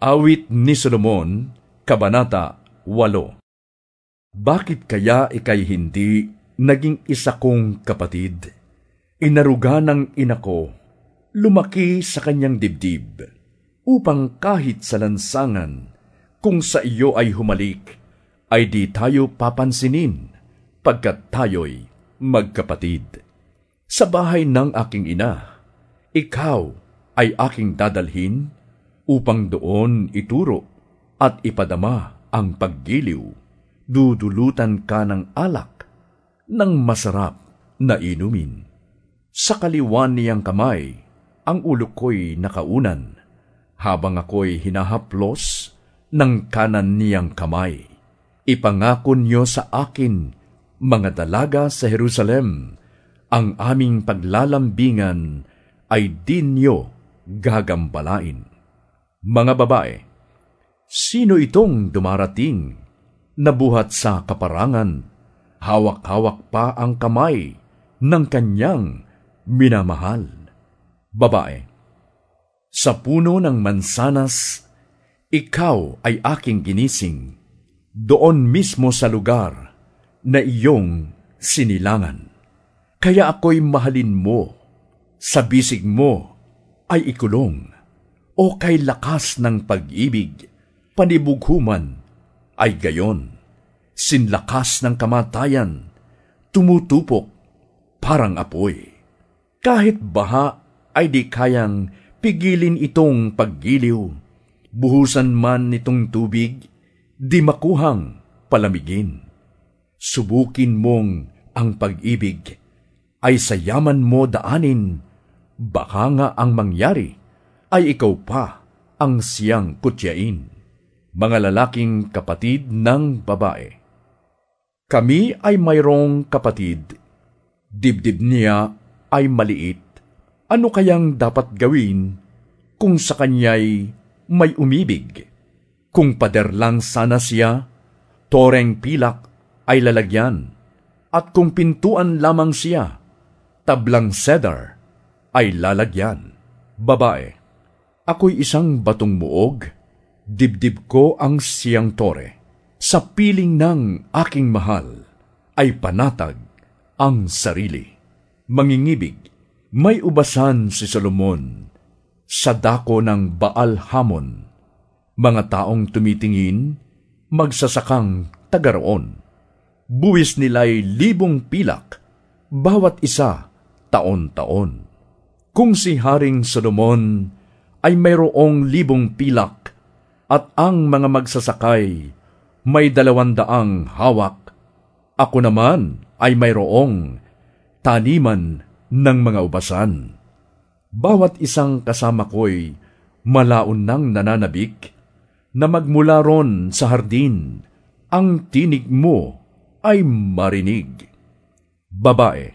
Awit ni Solomon, Kabanata 8 Bakit kaya ikay hindi naging isa kong kapatid? Inaruga ng ina ko, lumaki sa kanyang dibdib, upang kahit sa lansangan, kung sa iyo ay humalik, ay di tayo papansinin, pagkat tayo'y magkapatid. Sa bahay ng aking ina, ikaw ay aking dadalhin, upang doon ituro at ipadama ang paggiliw, dudulutan ka ng alak ng masarap na inumin. Sa kaliwan niyang kamay, ang ulo ko'y nakaunan, habang ako'y hinahaplos ng kanan niyang kamay. Ipangako niyo sa akin, mga dalaga sa Jerusalem, ang aming paglalambingan ay di niyo gagambalain. Mga babae, sino itong dumarating na buhat sa kaparangan, hawak-hawak pa ang kamay ng kanyang minamahal? Babae, sa puno ng mansanas, ikaw ay aking ginising, doon mismo sa lugar na iyong sinilangan. Kaya ako'y mahalin mo, sa bisig mo ay ikulong o kay lakas ng pag-ibig, panibughuman ay gayon. Sinlakas ng kamatayan, tumutupok parang apoy. Kahit baha ay di kayang pigilin itong paggiliw, buhusan man nitong tubig, di makuhang palamigin. Subukin mong ang pag-ibig ay sa yaman mo daanin, baka nga ang mangyari ay ikaw pa ang siyang kutyain, mga lalaking kapatid ng babae. Kami ay mayroong kapatid, dibdib niya ay maliit. Ano kayang dapat gawin kung sa kanya'y may umibig? Kung pader lang sana siya, toreng pilak ay lalagyan, at kung pintuan lamang siya, tablang cedar ay lalagyan. Babae, Ako'y isang batong muog, dibdib ko ang siyang tore. Sa piling ng aking mahal ay panatag ang sarili. Mangingibig, may ubasan si Solomon sa dako ng Baal Hamon. Mga taong tumitingin, magsasakang tagaroon. Buwis nila'y libong pilak, bawat isa taon-taon. Kung si Haring Solomon ay mayroong libong pilak at ang mga magsasakay may dalawandaang hawak. Ako naman ay mayroong taniman ng mga ubasan. Bawat isang kasama ko'y malaon ng nananabik na magmula ron sa hardin, ang tinig mo ay marinig. Babae,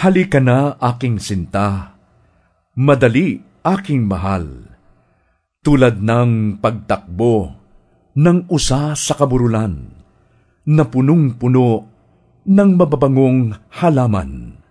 halika na aking sinta, madali aking mahal, tulad ng pagtakbo ng usa sa kaburulan na punong-puno ng mababangong halaman.